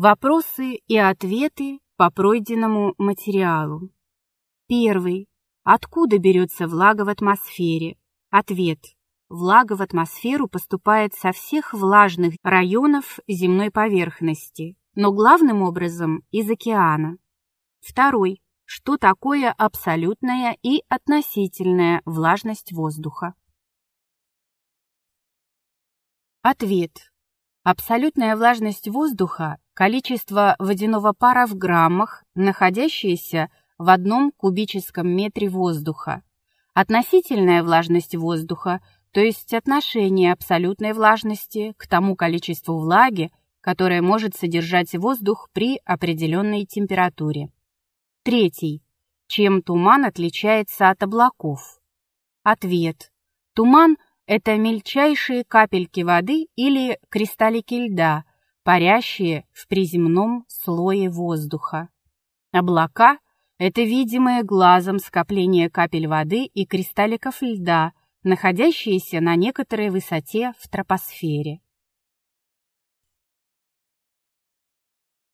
Вопросы и ответы по пройденному материалу. Первый. Откуда берется влага в атмосфере? Ответ. Влага в атмосферу поступает со всех влажных районов земной поверхности, но главным образом из океана. Второй. Что такое абсолютная и относительная влажность воздуха? Ответ. Абсолютная влажность воздуха количество водяного пара в граммах, находящееся в одном кубическом метре воздуха. Относительная влажность воздуха, то есть отношение абсолютной влажности к тому количеству влаги, которое может содержать воздух при определенной температуре. Третий. Чем туман отличается от облаков? Ответ. Туман – это мельчайшие капельки воды или кристаллики льда, парящие в приземном слое воздуха. Облака – это видимое глазом скопление капель воды и кристалликов льда, находящиеся на некоторой высоте в тропосфере.